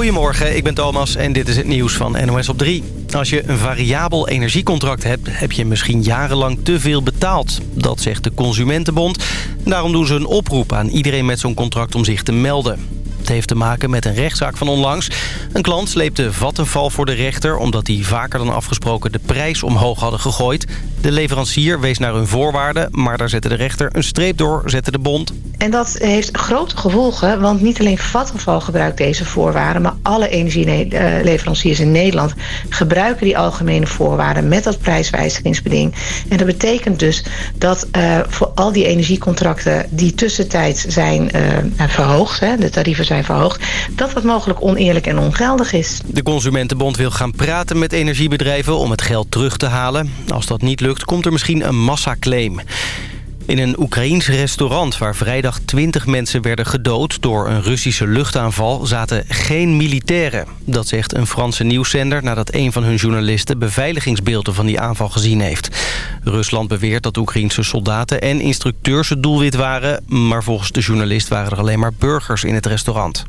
Goedemorgen, ik ben Thomas en dit is het nieuws van NOS op 3. Als je een variabel energiecontract hebt, heb je misschien jarenlang te veel betaald. Dat zegt de Consumentenbond. Daarom doen ze een oproep aan iedereen met zo'n contract om zich te melden. Heeft te maken met een rechtszaak van onlangs. Een klant sleepte Vattenval voor de rechter... omdat die vaker dan afgesproken de prijs omhoog hadden gegooid. De leverancier wees naar hun voorwaarden... maar daar zette de rechter een streep door, zette de bond. En dat heeft grote gevolgen, want niet alleen Vattenval gebruikt deze voorwaarden... maar alle energieleveranciers in Nederland gebruiken die algemene voorwaarden... met dat prijswijzigingsbeding. En dat betekent dus dat uh, voor al die energiecontracten die tussentijd zijn uh, verhoogd... Hè, de tarieven zijn dat dat mogelijk oneerlijk en ongeldig is. De Consumentenbond wil gaan praten met energiebedrijven om het geld terug te halen. Als dat niet lukt, komt er misschien een massaclaim. In een Oekraïens restaurant waar vrijdag 20 mensen werden gedood... door een Russische luchtaanval zaten geen militairen. Dat zegt een Franse nieuwszender nadat een van hun journalisten... beveiligingsbeelden van die aanval gezien heeft. Rusland beweert dat Oekraïense soldaten en instructeurs het doelwit waren... maar volgens de journalist waren er alleen maar burgers in het restaurant.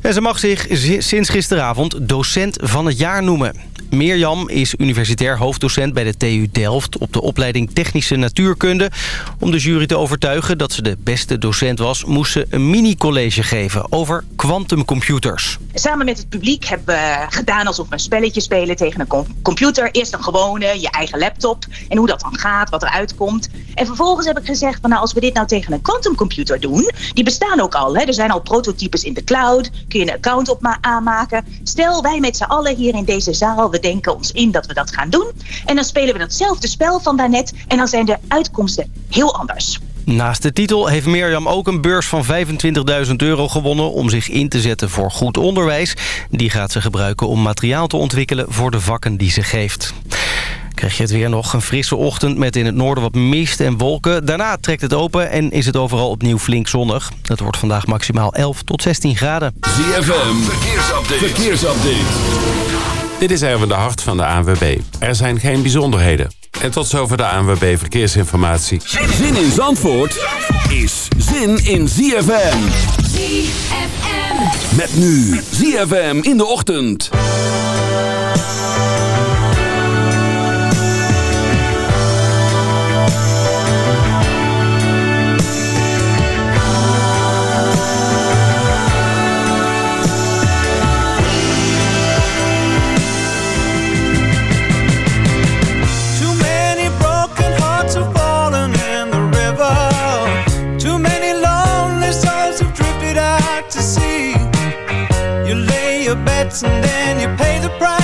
En ze mag zich sinds gisteravond docent van het jaar noemen. Mirjam is universitair hoofddocent bij de TU Delft... op de opleiding Technische Natuurkunde. Om de jury te overtuigen dat ze de beste docent was... moest ze een mini-college geven over quantumcomputers. Samen met het publiek hebben we gedaan alsof we een spelletje spelen tegen een computer. Eerst een gewone, je eigen laptop. En hoe dat dan gaat, wat er uitkomt. En vervolgens heb ik gezegd, van, nou, als we dit nou tegen een quantumcomputer doen... die bestaan ook al, hè? er zijn al prototypes in de cloud. Kun je een account op aanmaken. Stel, wij met z'n allen hier in deze zaal... denken ons in dat we dat gaan doen. En dan spelen we datzelfde spel van daarnet. En dan zijn de uitkomsten heel anders. Naast de titel heeft Mirjam ook een beurs van 25.000 euro gewonnen... om zich in te zetten voor goed onderwijs. Die gaat ze gebruiken om materiaal te ontwikkelen voor de vakken die ze geeft. Krijg je het weer nog een frisse ochtend met in het noorden wat mist en wolken. Daarna trekt het open en is het overal opnieuw flink zonnig. Het wordt vandaag maximaal 11 tot 16 graden. ZFM, verkeersupdate. verkeersupdate. Dit is Erwin de Hart van de ANWB. Er zijn geen bijzonderheden. En tot zover de ANWB Verkeersinformatie. Zin in Zandvoort is zin in ZFM. ZFM. Met nu ZFM in de ochtend. And then you pay the price.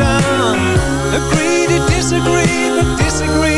Agree to disagree, but disagree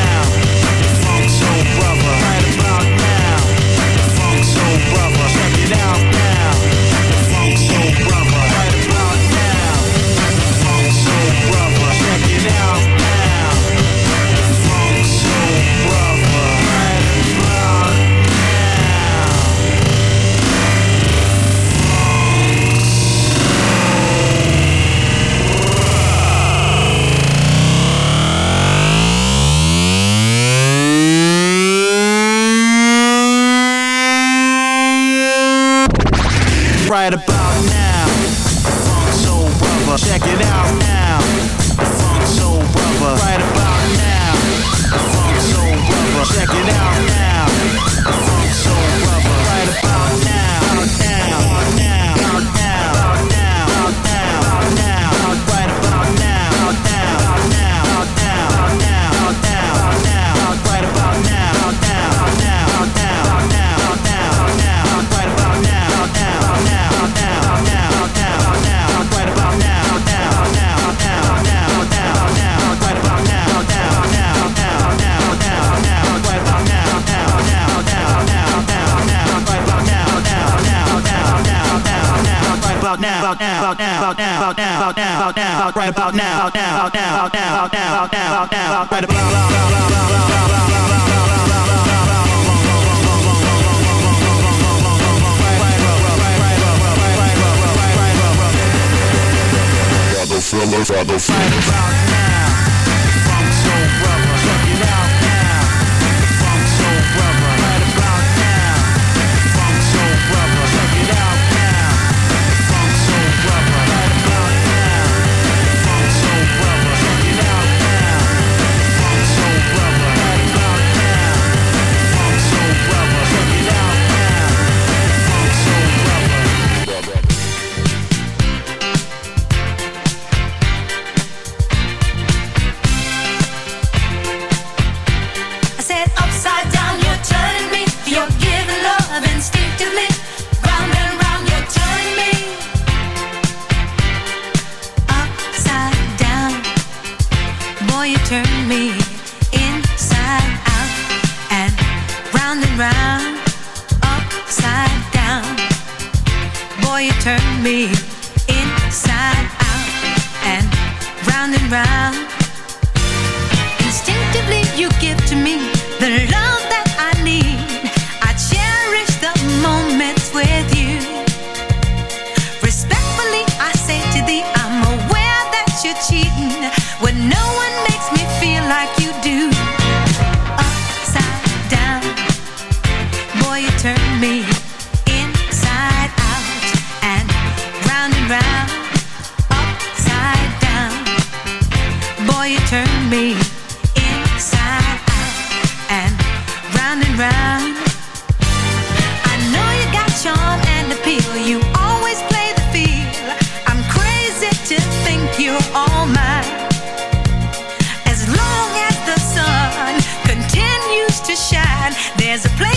Now. now, now, now, now, now, now, now, right about now, now, now, now, now, now, now, right about now. Filler, father, father, now there's a place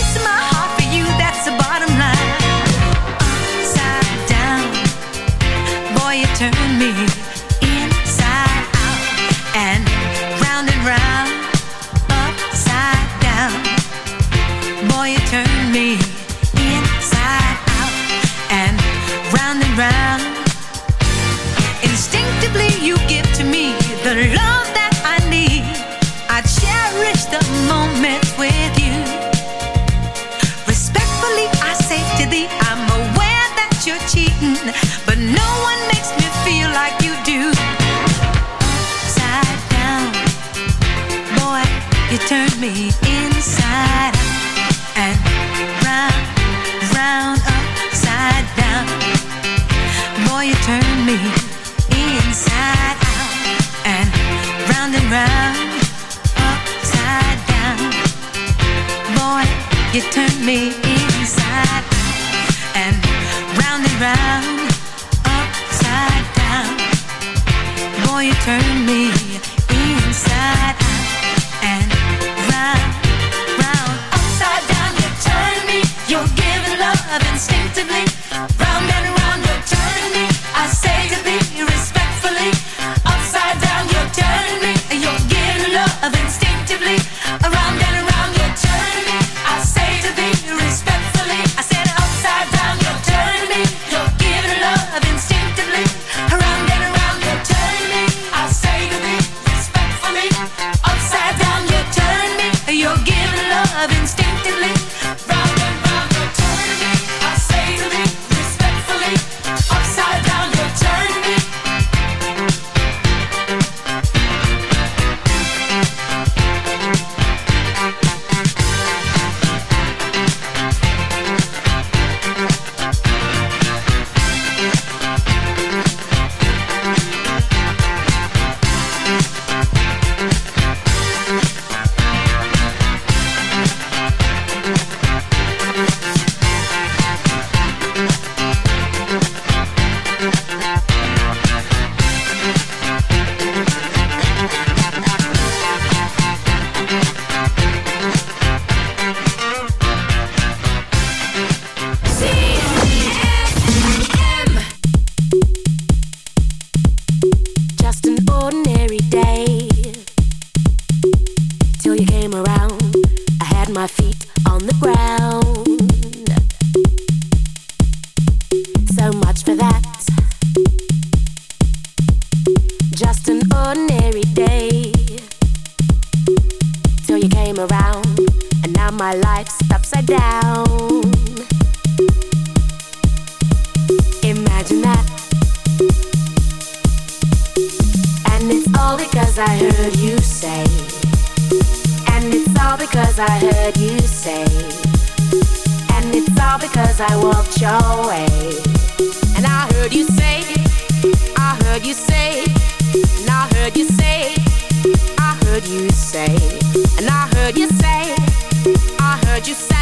I heard you say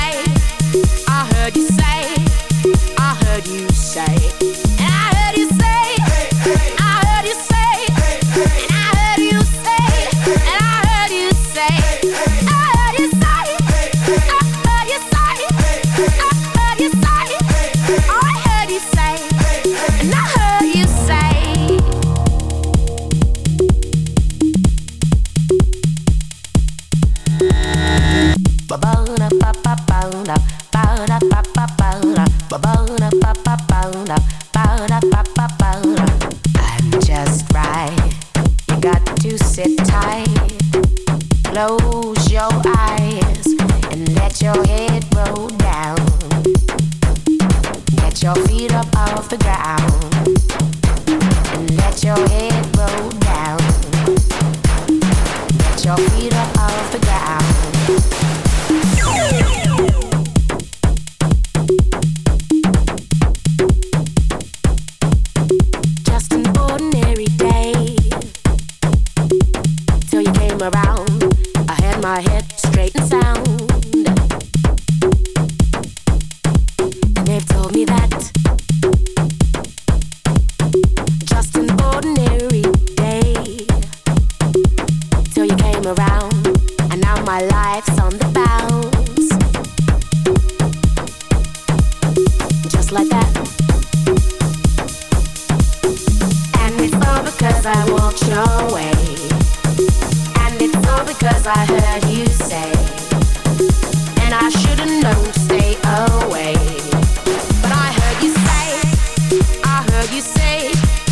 say,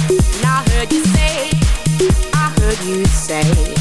and I heard you say, I heard you say.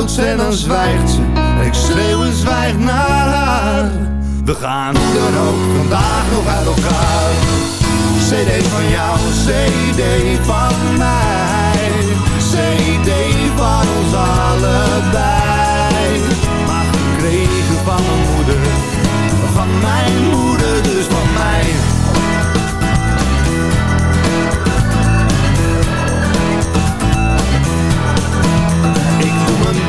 en dan zwijgt ze. Ik schreeuw en zwijg naar haar. We gaan hoe dan ook vandaag nog uit elkaar. CD van jou, CD van mij. CD van ons allebei. Maar gekregen van mijn moeder, van mijn moeder,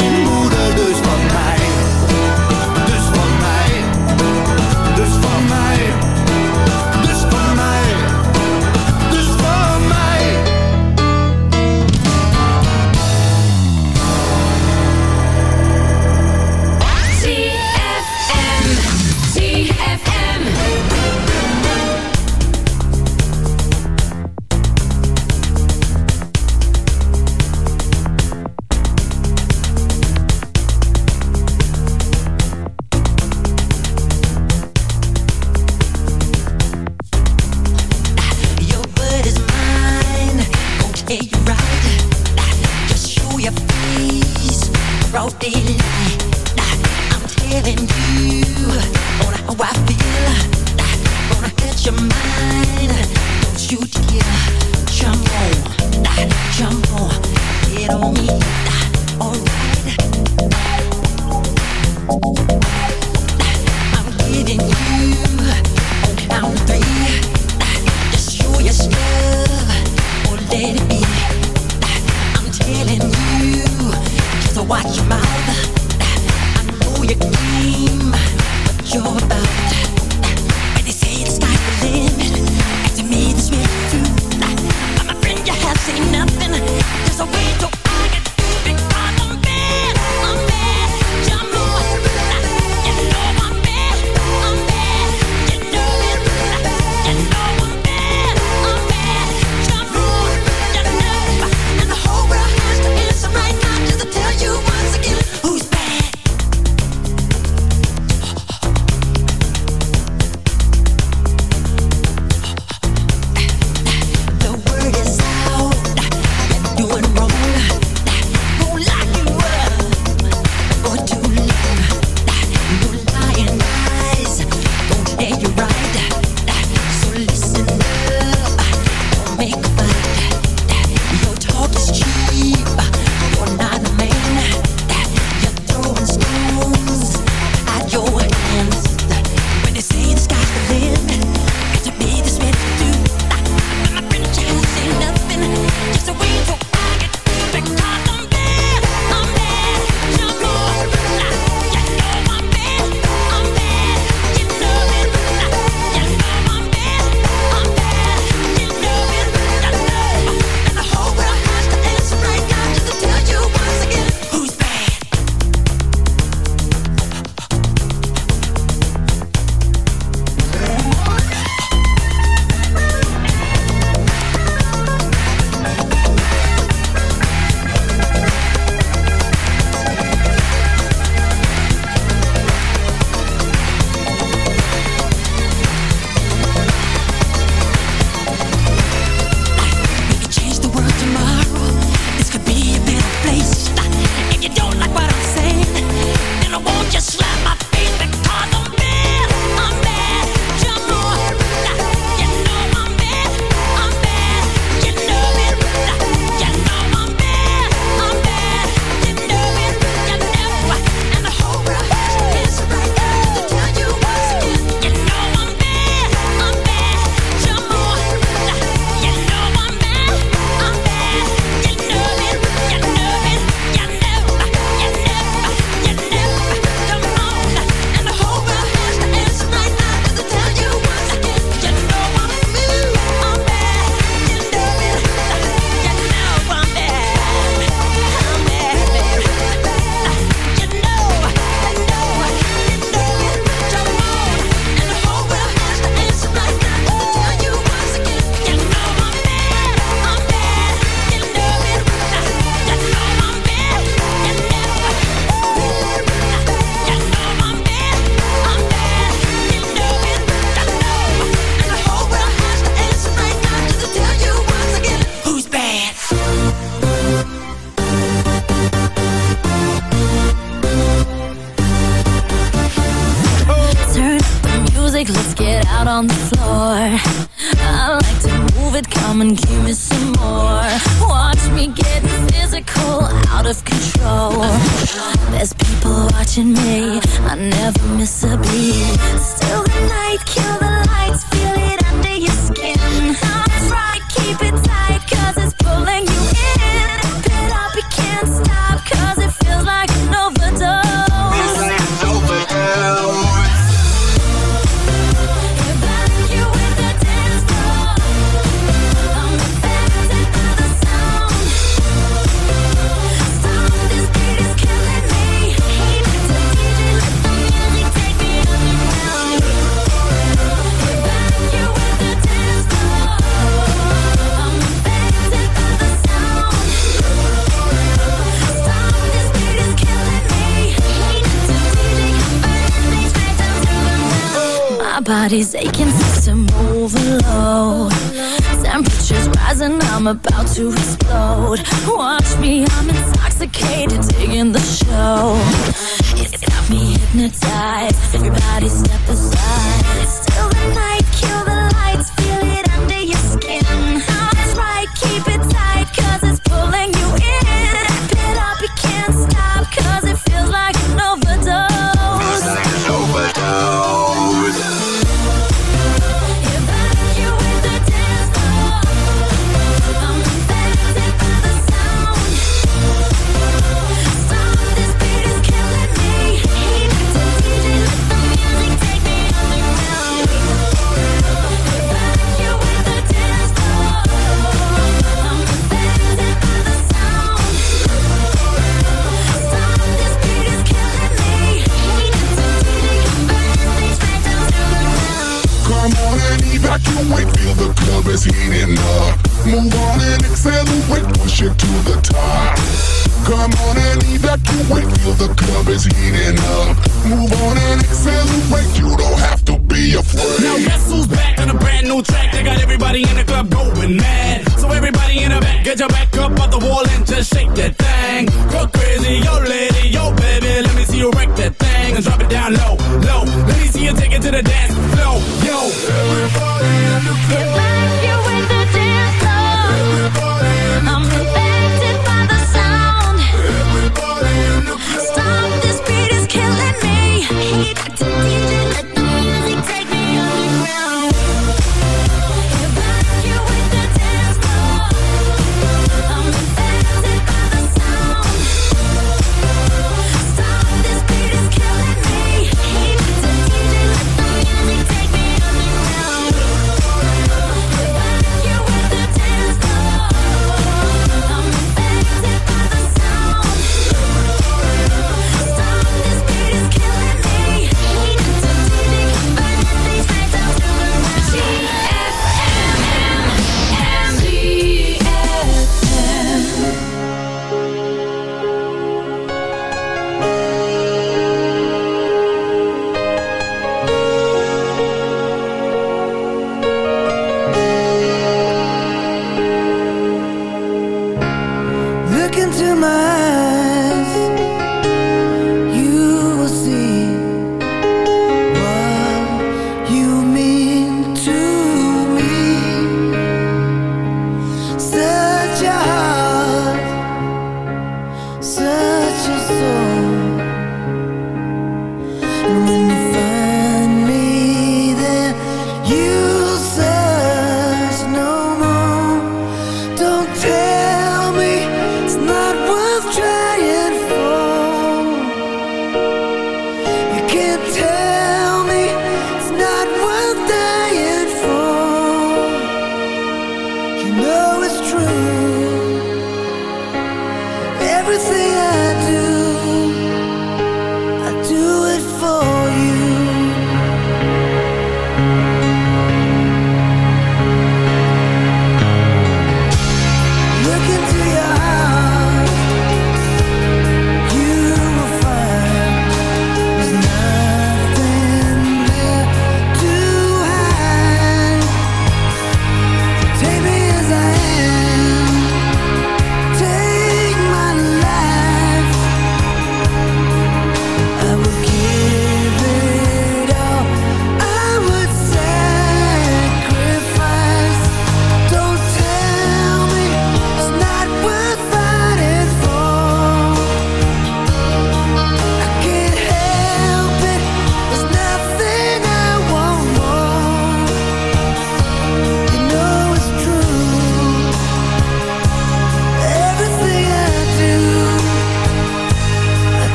time.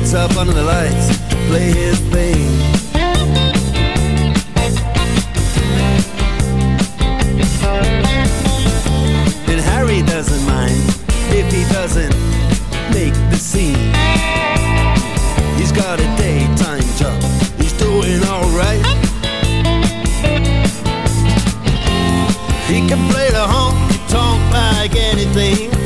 gets up under the lights to play his thing. And Harry doesn't mind if he doesn't make the scene. He's got a daytime job, he's doing alright. He can play the honky tonk like anything.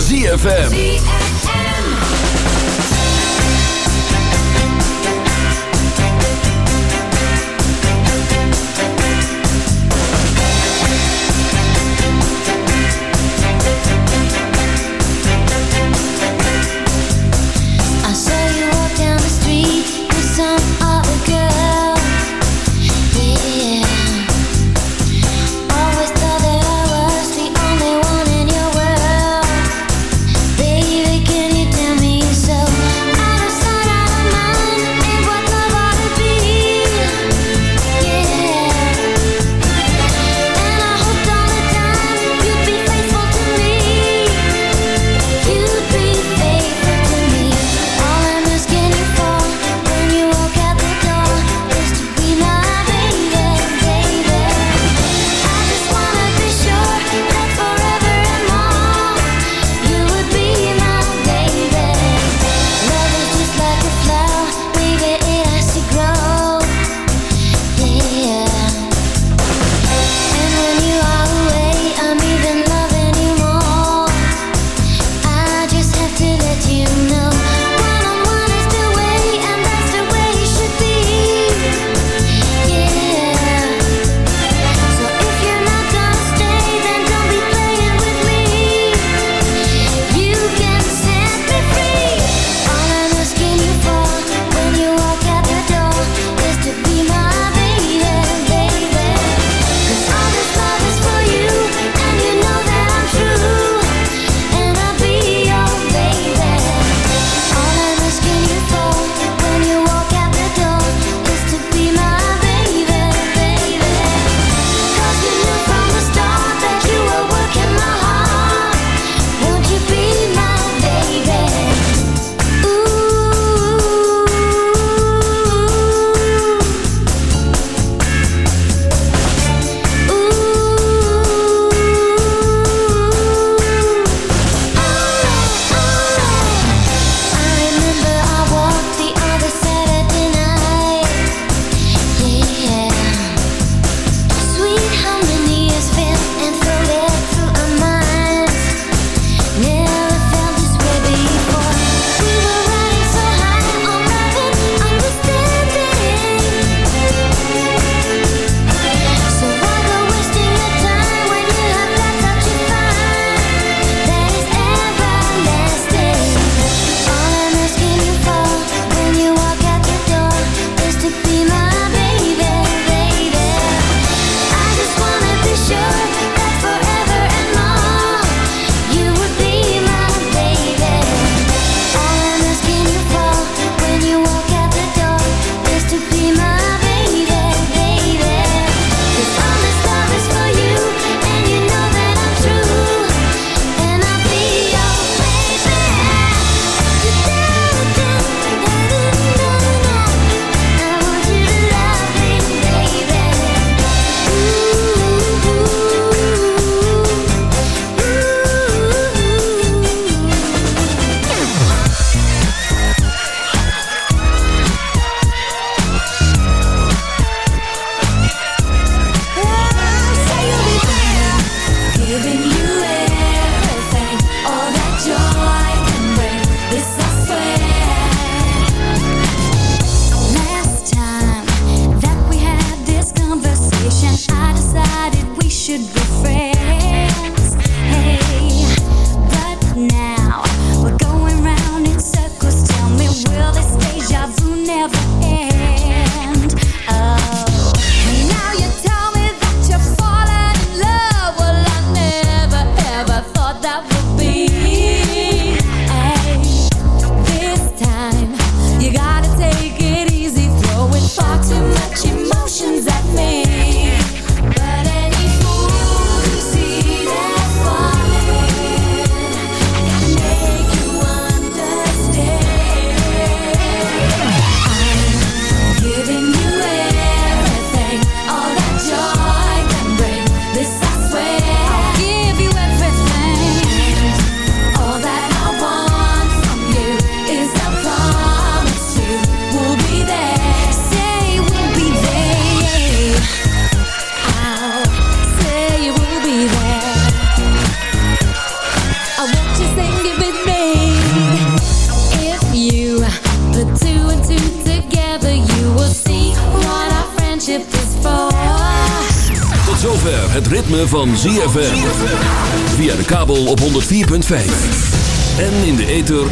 ZFM.